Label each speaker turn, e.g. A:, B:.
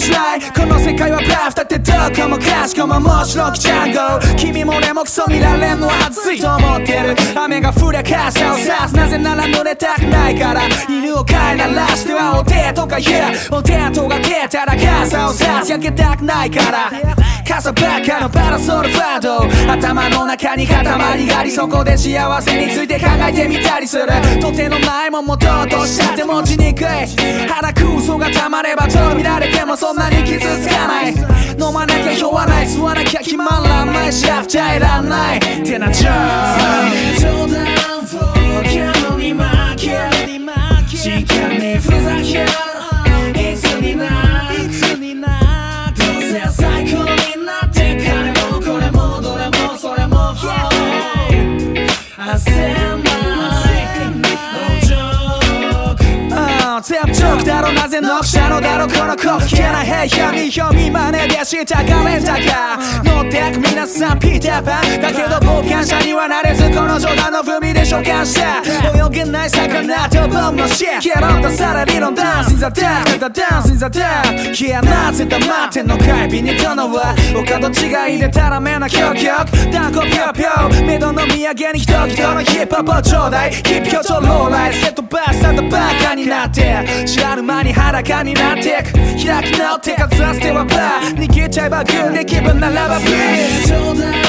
A: しない。この世界はパフだってどこもかしこも面白きジャンゴ君も俺もクソ見られんのはずいと思ってる。雨が降りゃ傘を差す。なぜなら濡れたくないから。犬を飼いならしてはお手とか言うお手とが出たら傘を差す。焼けたくないから。傘ばっかのパラソルファード。頭の中に塊がありそこで幸せについて考えてみたりする。とてのないもんもとうとしちゃって持ちにくい。腹空想がたまればと見られてもそんなに傷つかない。飲まなきゃ酔わない。吸わなきゃ決まらない。しゃふちゃいらない。ってなっちゃう。冗談だろなぜノクシャのだろこの子聞けな部屋見読み真似でしたカレンダーか。乗ってく皆さんピーターパンだけど傍観者にはなれずこの冗談の踏みで召喚した泳げない魚とボムのシェケロンとさら理論ダンスインザダンダダンスインザダンいやなぜ黙ってんのかいビニとのは他と違いでたらめな狂曲断固ぴょぴょ目処の土産に人々のヒップホップをちょうだいヒップとローライスケットバスターとバカになって。知らる間に裸になってく。開き直ってかざす手はバー。逃げちゃえばグーで気分ならばプリーズ